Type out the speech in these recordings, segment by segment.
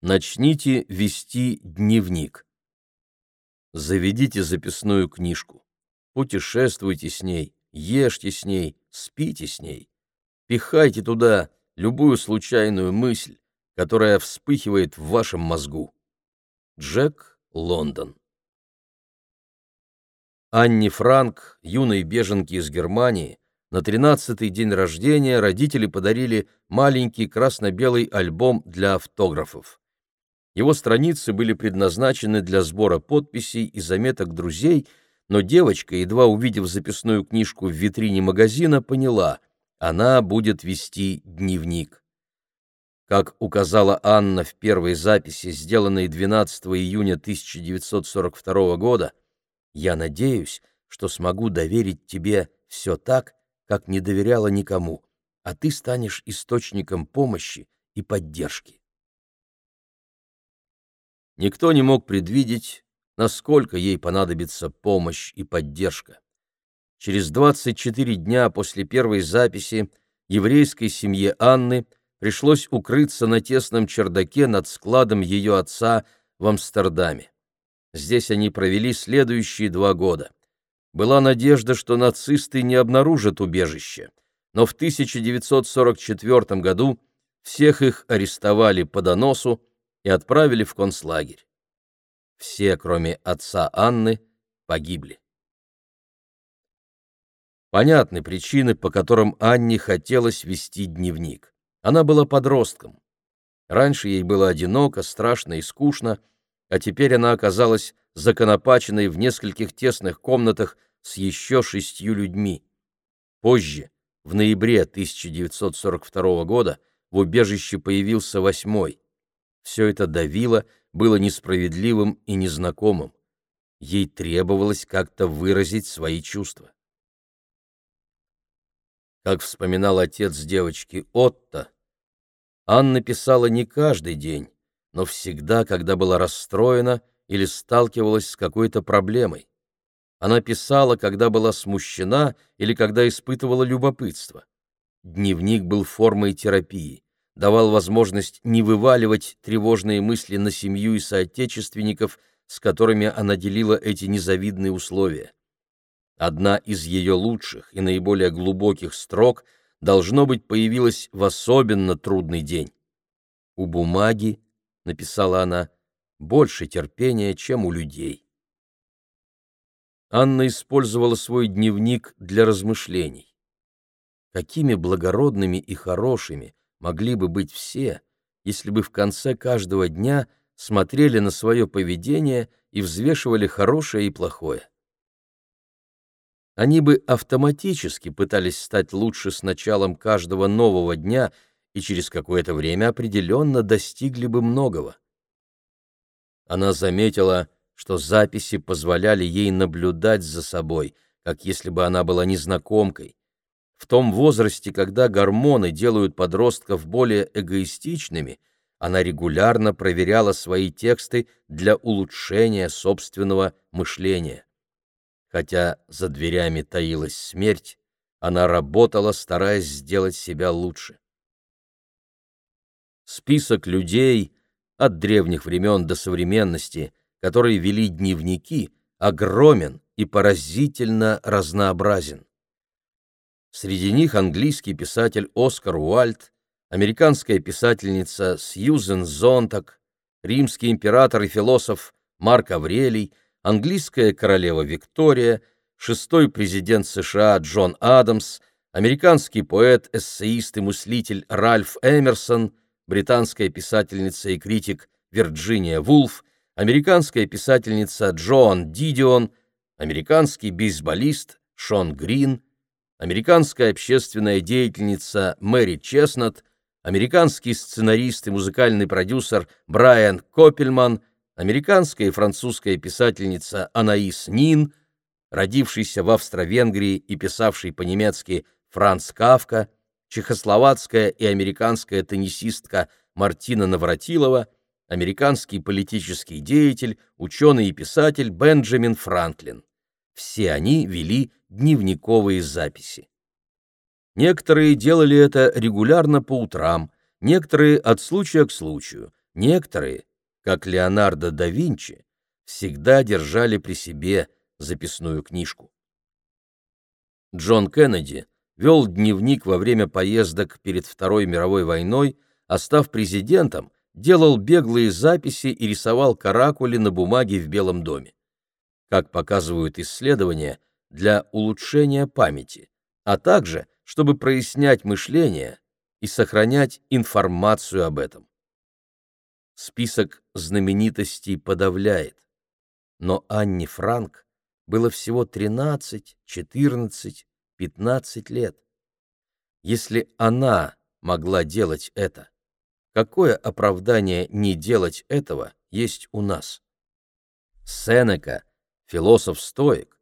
Начните вести дневник. Заведите записную книжку. Путешествуйте с ней, ешьте с ней, спите с ней. Пихайте туда любую случайную мысль, которая вспыхивает в вашем мозгу. Джек Лондон Анне Франк, юной беженке из Германии, на тринадцатый день рождения родители подарили маленький красно-белый альбом для автографов. Его страницы были предназначены для сбора подписей и заметок друзей, но девочка, едва увидев записную книжку в витрине магазина, поняла — она будет вести дневник. Как указала Анна в первой записи, сделанной 12 июня 1942 года, «Я надеюсь, что смогу доверить тебе все так, как не доверяла никому, а ты станешь источником помощи и поддержки». Никто не мог предвидеть, насколько ей понадобится помощь и поддержка. Через 24 дня после первой записи еврейской семье Анны пришлось укрыться на тесном чердаке над складом ее отца в Амстердаме. Здесь они провели следующие два года. Была надежда, что нацисты не обнаружат убежище, но в 1944 году всех их арестовали по доносу и отправили в концлагерь. Все, кроме отца Анны, погибли. Понятны причины, по которым Анне хотелось вести дневник. Она была подростком. Раньше ей было одиноко, страшно и скучно, а теперь она оказалась законопаченной в нескольких тесных комнатах с еще шестью людьми. Позже, в ноябре 1942 года, в убежище появился восьмой. Все это давило, было несправедливым и незнакомым. Ей требовалось как-то выразить свои чувства. Как вспоминал отец девочки Отто, Анна писала не каждый день, но всегда, когда была расстроена или сталкивалась с какой-то проблемой. Она писала, когда была смущена или когда испытывала любопытство. Дневник был формой терапии давал возможность не вываливать тревожные мысли на семью и соотечественников, с которыми она делила эти незавидные условия. Одна из ее лучших и наиболее глубоких строк, должно быть, появилась в особенно трудный день. «У бумаги», — написала она, — «больше терпения, чем у людей». Анна использовала свой дневник для размышлений. Какими благородными и хорошими могли бы быть все, если бы в конце каждого дня смотрели на свое поведение и взвешивали хорошее и плохое. Они бы автоматически пытались стать лучше с началом каждого нового дня и через какое-то время определенно достигли бы многого. Она заметила, что записи позволяли ей наблюдать за собой, как если бы она была незнакомкой, в том возрасте, когда гормоны делают подростков более эгоистичными, она регулярно проверяла свои тексты для улучшения собственного мышления. Хотя за дверями таилась смерть, она работала, стараясь сделать себя лучше. Список людей от древних времен до современности, которые вели дневники, огромен и поразительно разнообразен. Среди них английский писатель Оскар Уальд, американская писательница Сьюзен Зонтак, римский император и философ Марк Аврелий, английская королева Виктория, шестой президент США Джон Адамс, американский поэт, эссеист и мыслитель Ральф Эмерсон, британская писательница и критик Вирджиния Вулф, американская писательница Джоан Дидион, американский бейсболист Шон Грин – американская общественная деятельница Мэри Чеснот, американский сценарист и музыкальный продюсер Брайан Коппельман, американская и французская писательница Анаис Нин, родившийся в Австро-Венгрии и писавший по-немецки Франц Кавка, чехословацкая и американская теннисистка Мартина Навратилова, американский политический деятель, ученый и писатель Бенджамин Франклин. Все они вели дневниковые записи. Некоторые делали это регулярно по утрам, некоторые от случая к случаю, Некоторые, как Леонардо да Винчи, всегда держали при себе записную книжку. Джон Кеннеди вел дневник во время поездок перед Второй мировой войной, а став президентом, делал беглые записи и рисовал каракули на бумаге в Белом доме. Как показывают исследования, для улучшения памяти, а также чтобы прояснять мышление и сохранять информацию об этом. Список знаменитостей подавляет, но Анне Франк было всего 13, 14, 15 лет. Если она могла делать это, какое оправдание не делать этого есть у нас? Сенека, философ-стоик,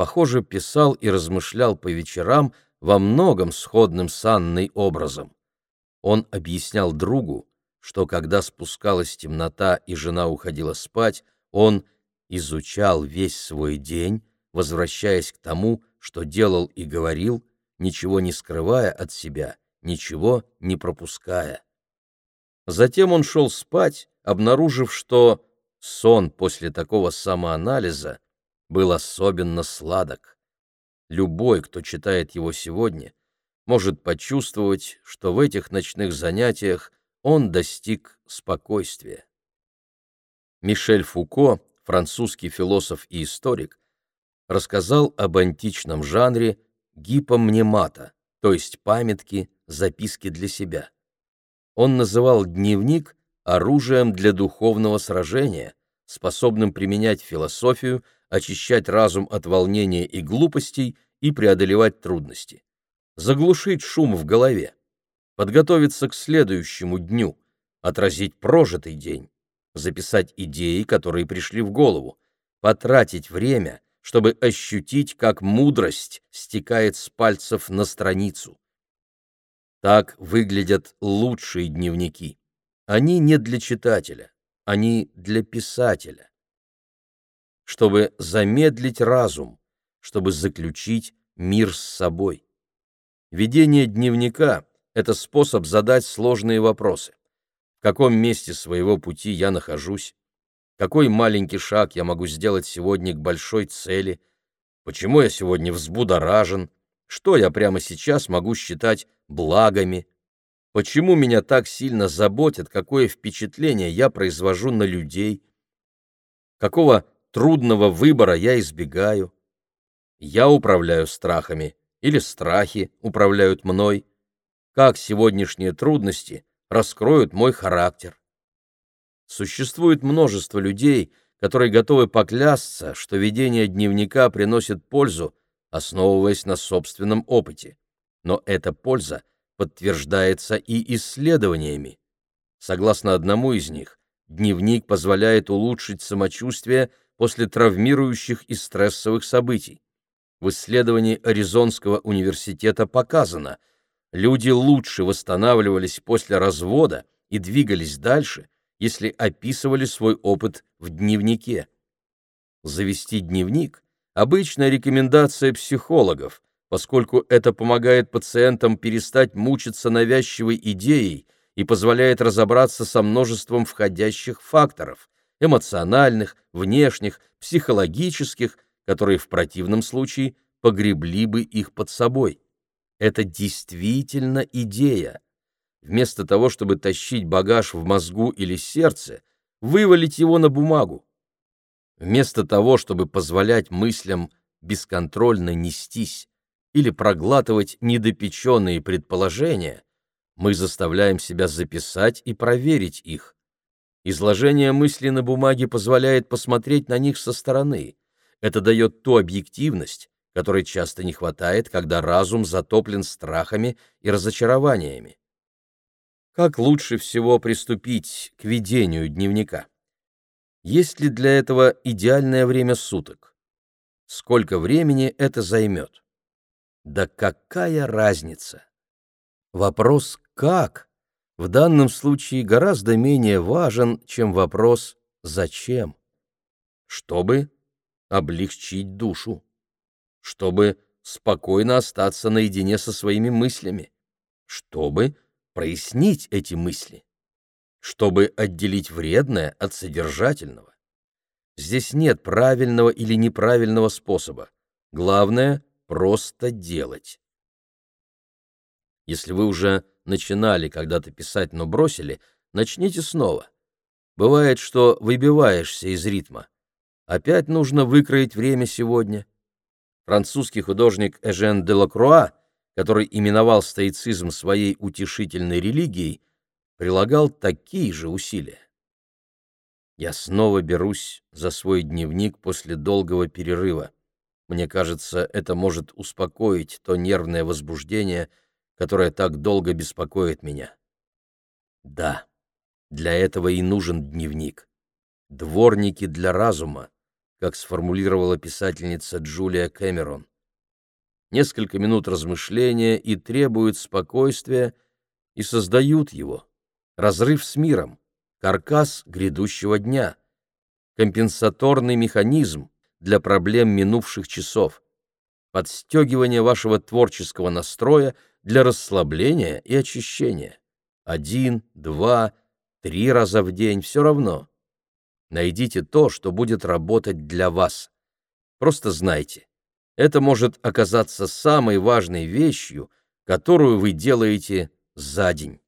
похоже, писал и размышлял по вечерам во многом сходным с Анной образом. Он объяснял другу, что когда спускалась темнота и жена уходила спать, он изучал весь свой день, возвращаясь к тому, что делал и говорил, ничего не скрывая от себя, ничего не пропуская. Затем он шел спать, обнаружив, что сон после такого самоанализа был особенно сладок. Любой, кто читает его сегодня, может почувствовать, что в этих ночных занятиях он достиг спокойствия. Мишель Фуко, французский философ и историк, рассказал об античном жанре гипомнемата, то есть памятки, записки для себя. Он называл дневник оружием для духовного сражения, способным применять философию, очищать разум от волнения и глупостей и преодолевать трудности. Заглушить шум в голове, подготовиться к следующему дню, отразить прожитый день, записать идеи, которые пришли в голову, потратить время, чтобы ощутить, как мудрость стекает с пальцев на страницу. Так выглядят лучшие дневники. Они не для читателя, они для писателя чтобы замедлить разум, чтобы заключить мир с собой. Ведение дневника — это способ задать сложные вопросы. В каком месте своего пути я нахожусь? Какой маленький шаг я могу сделать сегодня к большой цели? Почему я сегодня взбудоражен? Что я прямо сейчас могу считать благами? Почему меня так сильно заботит, какое впечатление я произвожу на людей? Какого трудного выбора я избегаю. Я управляю страхами или страхи управляют мной. Как сегодняшние трудности раскроют мой характер. Существует множество людей, которые готовы поклясться, что ведение дневника приносит пользу, основываясь на собственном опыте. Но эта польза подтверждается и исследованиями. Согласно одному из них, дневник позволяет улучшить самочувствие после травмирующих и стрессовых событий. В исследовании Аризонского университета показано, люди лучше восстанавливались после развода и двигались дальше, если описывали свой опыт в дневнике. Завести дневник – обычная рекомендация психологов, поскольку это помогает пациентам перестать мучиться навязчивой идеей и позволяет разобраться со множеством входящих факторов, эмоциональных, внешних, психологических, которые в противном случае погребли бы их под собой. Это действительно идея. Вместо того, чтобы тащить багаж в мозгу или сердце, вывалить его на бумагу. Вместо того, чтобы позволять мыслям бесконтрольно нестись или проглатывать недопеченные предположения, мы заставляем себя записать и проверить их. Изложение мыслей на бумаге позволяет посмотреть на них со стороны. Это дает ту объективность, которой часто не хватает, когда разум затоплен страхами и разочарованиями. Как лучше всего приступить к ведению дневника? Есть ли для этого идеальное время суток? Сколько времени это займет? Да какая разница? Вопрос «как» в данном случае гораздо менее важен, чем вопрос «зачем?», чтобы облегчить душу, чтобы спокойно остаться наедине со своими мыслями, чтобы прояснить эти мысли. чтобы отделить вредное от содержательного. Здесь нет правильного или неправильного способа. Главное — просто делать. Если вы уже начинали когда-то писать, но бросили, начните снова. Бывает, что выбиваешься из ритма. Опять нужно выкроить время сегодня. Французский художник Эжен де Лакруа, который именовал стоицизм своей утешительной религией, прилагал такие же усилия. Я снова берусь за свой дневник после долгого перерыва. Мне кажется, это может успокоить то нервное возбуждение, которое так долго беспокоит меня. Да, для этого и нужен дневник. Дворники для разума, как сформулировала писательница Джулия Кэмерон. Несколько минут размышления и требуют спокойствия, и создают его разрыв с миром, каркас грядущего дня, компенсаторный механизм для проблем минувших часов, подстегивание вашего творческого настроя для расслабления и очищения. Один, два, три раза в день, все равно. Найдите то, что будет работать для вас. Просто знайте, это может оказаться самой важной вещью, которую вы делаете за день.